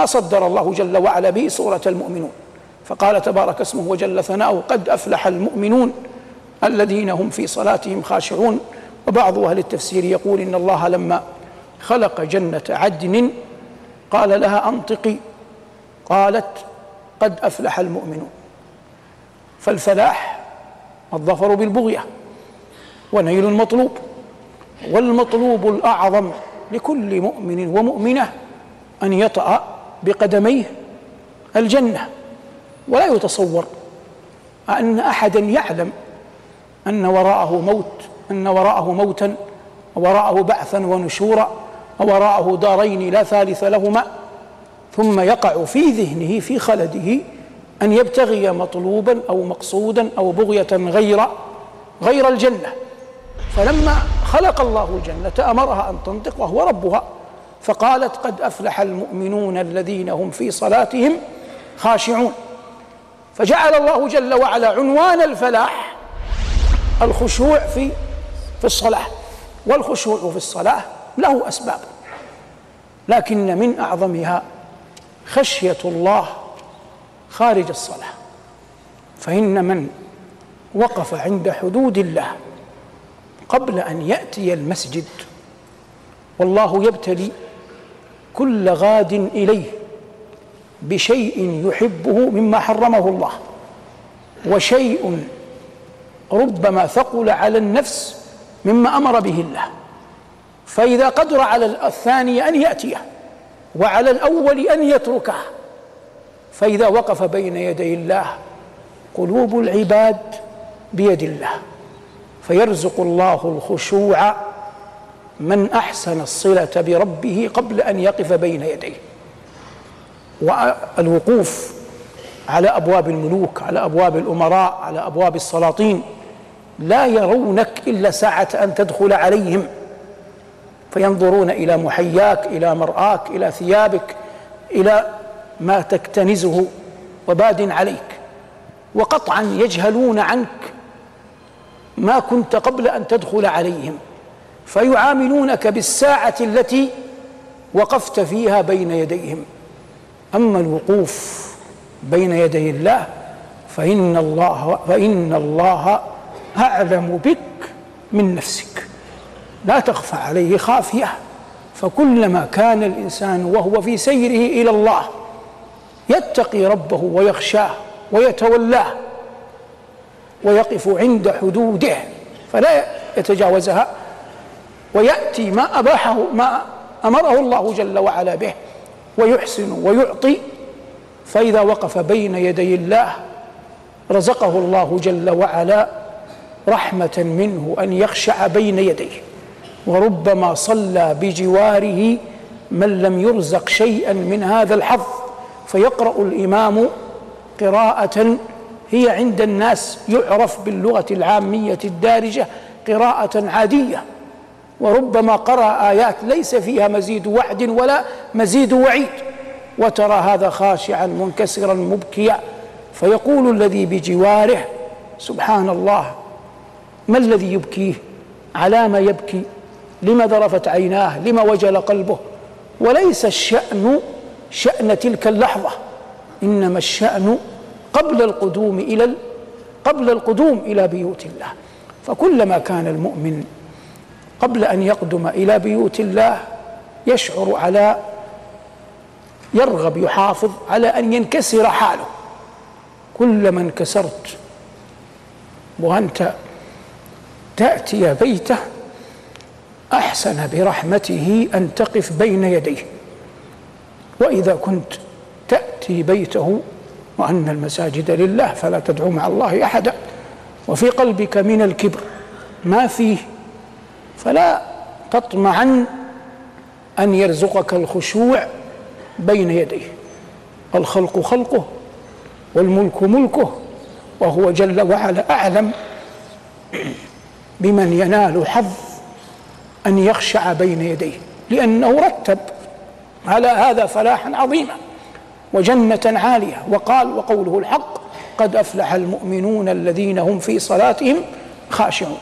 ما صدر الله جل وعلا به سورة المؤمنون. فقال تبارك اسمه وجل ثناؤه قد أفلح المؤمنون الذين هم في صلاتهم خاشعون. وبعض أهل التفسير يقول إن الله لما خلق جنة عدن قال لها أنطقي. قالت قد أفلح المؤمنون. فالفلاح الظفر بالبغية ونيل المطلوب والمطلوب الأعظم لكل مؤمن ومؤمنة أن يطأ بقدميه الجنة. ولا يتصور أن أحدا يعلم أن وراءه موت أن وراءه موتا وراءه بعثا ونشورا ووراءه دارين لا ثالث لهما. ثم يقع في ذهنه في خلده أن يبتغي مطلوبا أو مقصودا أو بغية غير غير الجنة. فلما خلق الله الجنة أمرها أن تنطق وهو ربها فقالت قد أفلح المؤمنون الذين هم في صلاتهم خاشعون. فجعل الله جل وعلا عنوان الفلاح الخشوع في في الصلاة. والخشوع في الصلاة له أسباب لكن من أعظمها خشية الله خارج الصلاة. فإن من وقف عند حدود الله قبل أن يأتي المسجد والله يبتلي كل غاد إليه بشيء يحبه مما حرمه الله وشيء ربما ثقل على النفس مما أمر به الله. فإذا قدر على الثاني أن يأتيه وعلى الأول أن يتركه فإذا وقف بين يدي الله قلوب العباد بيد الله. فيرزق الله الخشوع من أحسن الصلة بربه قبل أن يقف بين يديه. والوقوف على أبواب الملوك على أبواب الأمراء على أبواب السلاطين لا يرونك إلا ساعة أن تدخل عليهم. فينظرون إلى محياك إلى مرآك إلى ثيابك إلى ما تكتنزه وباد عليك. وقطعا يجهلون عنك ما كنت قبل أن تدخل عليهم. فيعاملونك بالساعة التي وقفت فيها بين يديهم. أما الوقوف بين يدي الله فإن الله فإن الله أعلم بك من نفسك. لا تخفى عليه خافية. فكلما كان الإنسان وهو في سيره إلى الله يتقي ربه ويخشاه ويتولاه ويقف عند حدوده فلا يتجاوزها. ويأتي ما أباحه ما أمره الله جل وعلا به ويحسن ويعطي. فإذا وقف بين يدي الله رزقه الله جل وعلا رحمة منه أن يخشع بين يديه. وربما صلى بجواره من لم يرزق شيئا من هذا الحظ. فيقرأ الإمام قراءة هي عند الناس يعرف باللغة العامية الدارجة قراءة عادية. وربما قرأ آيات ليس فيها مزيد وعد ولا مزيد وعيد. وترى هذا خاشعا منكسرا مبكيا. فيقول الذي بجواره سبحان الله ما الذي يبكيه على ما يبكي؟ لما ذرفت عيناه؟ لما وجل قلبه؟ وليس الشأن شأن تلك اللحظة إنما الشأن قبل القدوم إلى قبل القدوم إلى بيوت الله. فكلما كان المؤمن قبل أن يقدم إلى بيوت الله يشعر على يرغب يحافظ على أن ينكسر حاله. كلما انكسرت وأنت تأتي بيته أحسن برحمته أن تقف بين يديه. وإذا كنت تأتي بيته وأن المساجد لله فلا تدعو مع الله أحدا وفي قلبك من الكبر ما فيه فلا تطمعن أن يرزقك الخشوع بين يديه. الخلق خلقه والملك ملكه وهو جل وعلا أعلم بمن ينال حظ أن يخشع بين يديه. لأنه رتب على هذا فلاحا عظيما وجنة عالية. وقال وقوله الحق قد أفلح المؤمنون الذين هم في صلاتهم خاشعون.